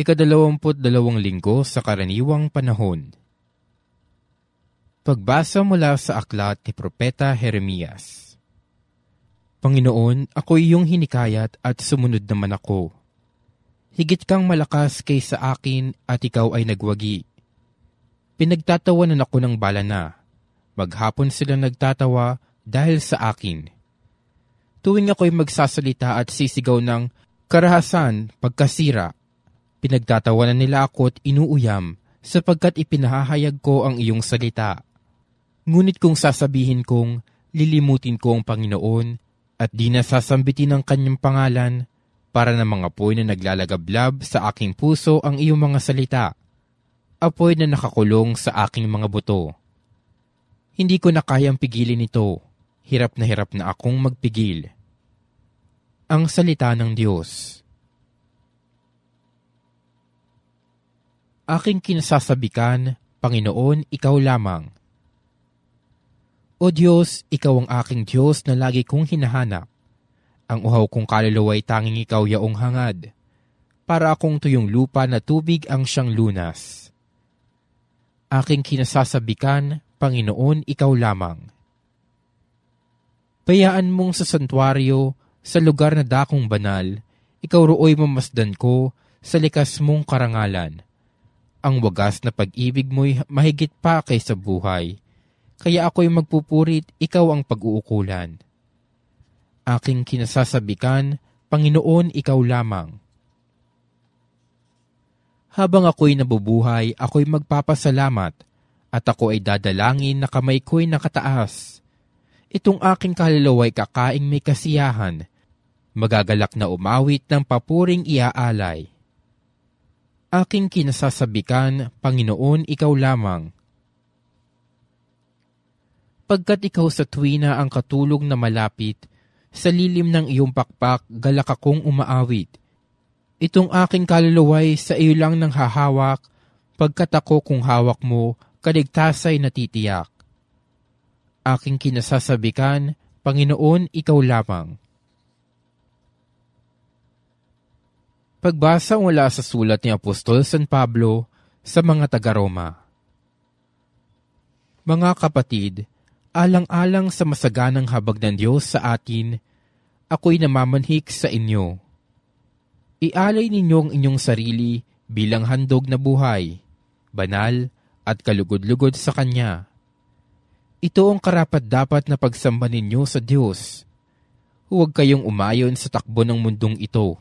Ikadalawamput dalawang linggo sa karaniwang panahon. Pagbasa mula sa aklat ni Propeta Jeremias. Panginoon, ako iyong hinikayat at sumunod naman ako. Higit kang malakas kaysa akin at ikaw ay nagwagi. Pinagtatawanan ako ng bala na. Maghapon sila nagtatawa dahil sa akin. Tuwing ako'y magsasalita at sisigaw ng karahasan pagkasira, pinagtatawanan nila ako at inuuyam sapagkat ipinahahayag ko ang iyong salita. Ngunit kung sasabihin kong lilimutin ko ang Panginoon at di na sasambitin ang kanyang pangalan, para na mga apoy na naglalagablab sa aking puso ang iyong mga salita, apoy na nakakulong sa aking mga buto. Hindi ko na kayang pigilin ito, hirap na hirap na akong magpigil. Ang salita ng Diyos Aking kinasasabikan, Panginoon, ikaw lamang. O Diyos, ikaw ang aking Diyos na lagi kong hinahanap. Ang uhaw kong kaluluwa ay tanging ikaw yaong hangad. Para akong tuyong lupa na tubig ang siyang lunas. Aking kinasasabikan, Panginoon, ikaw lamang. Bayaan mong sa santuario, sa lugar na dakong banal, ikaw rooy mamasdan ko sa likas mong karangalan. Ang wagas na pag-ibig mo'y mahigit pa kaysa buhay, kaya ako'y magpupurit, ikaw ang pag-uukulan. Aking kinasasabikan, Panginoon, ikaw lamang. Habang ako'y nabubuhay, ako'y magpapasalamat at ako ay dadalangin na kamay ko'y nakataas. Itong aking kaluluwa'y kakaing may kasiyahan, magagalak na umawit ng papuring iaalay. Aking kinasasabikan, Panginoon, ikaw lamang. Pagkat ikaw sa tuwina ang katulong na malapit, sa lilim ng iyong pakpak, galak akong umaawit. Itong aking kaluluway sa iyo lang nang hahawak, pagkat ako kung hawak mo, kaligtasay natitiyak. Aking kinasasabikan, Panginoon, ikaw lamang. Pagbasa mula sa sulat ni Apostol San Pablo sa mga taga-Roma. Mga kapatid, alang-alang sa masaganang habag ng Diyos sa atin, ako'y namamanhik sa inyo. Ialay ninyo ang inyong sarili bilang handog na buhay, banal at kalugod-lugod sa Kanya. Ito ang karapat-dapat na pagsamba ninyo sa Diyos. Huwag kayong umayon sa takbo ng mundong ito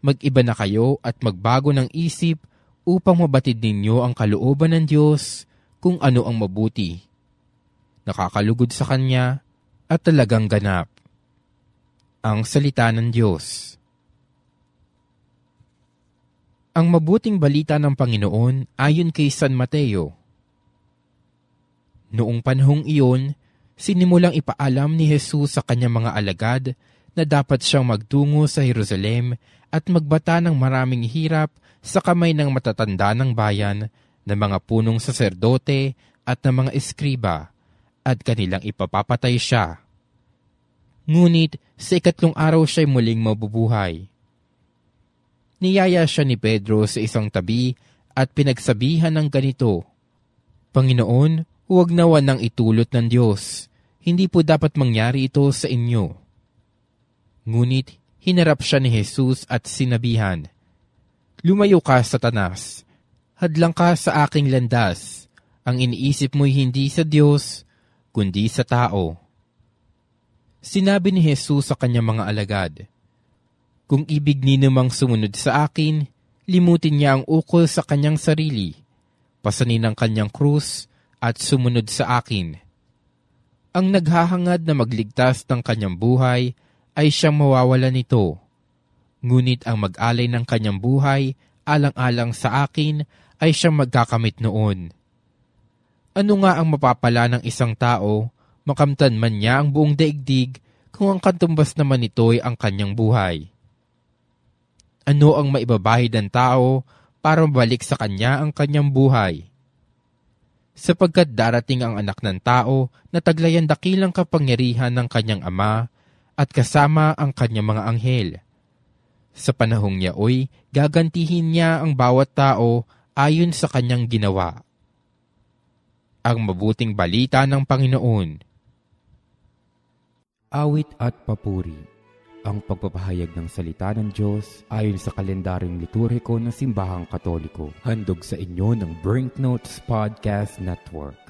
mag-iba na kayo at magbago ng isip upang mabatid ninyo ang kalooban ng Diyos kung ano ang mabuti. Nakakalugod sa Kanya at talagang ganap. Ang Salita ng Diyos Ang mabuting balita ng Panginoon ayon kay San Mateo. Noong panahong iyon, sinimulang ipaalam ni Jesus sa kanyang mga alagad na dapat siyang magtungo sa Jerusalem at magbata ng maraming hirap sa kamay ng matatanda ng bayan, ng mga punong saserdote at ng mga eskriba, at kanilang ipapapatay siya. Ngunit sa ikatlong araw siya'y muling mabubuhay. Niyaya siya ni Pedro sa isang tabi at pinagsabihan ng ganito, Panginoon, huwag nawa nang itulot ng Diyos. Hindi po dapat mangyari ito sa inyo. Ngunit hinarap siya ni Jesus at sinabihan, Lumayo ka, Satanas. Hadlang ka sa aking landas. Ang iniisip mo'y hindi sa Diyos, kundi sa tao. Sinabi ni Jesus sa kanyang mga alagad, Kung ibig ni namang sumunod sa akin, limutin niya ang ukol sa kanyang sarili, pasanin ang kanyang krus, at sumunod sa akin. Ang naghahangad na magligtas ng kanyang buhay ay siyang mawawala nito. Ngunit ang mag-alay ng kanyang buhay, alang-alang sa akin, ay siyang magkakamit noon. Ano nga ang mapapala ng isang tao, makamtan man niya ang buong daigdig, kung ang katumbas naman nito'y ang kanyang buhay? Ano ang maibabahid ng tao para mabalik sa kanya ang kanyang buhay? Sapagkat darating ang anak ng tao na taglayan dakilang kapangyarihan ng kanyang ama at kasama ang kanyang mga anghel. Sa panahong yaoy, gagantihin niya ang bawat tao ayon sa kanyang ginawa. Ang mabuting balita ng Panginoon. Awit at papuri. Ang pagpapahayag ng salita ng Diyos ayon sa kalendaryong liturhiko ng Simbahang Katoliko. Handog sa inyo ng Brinknotes Podcast Network.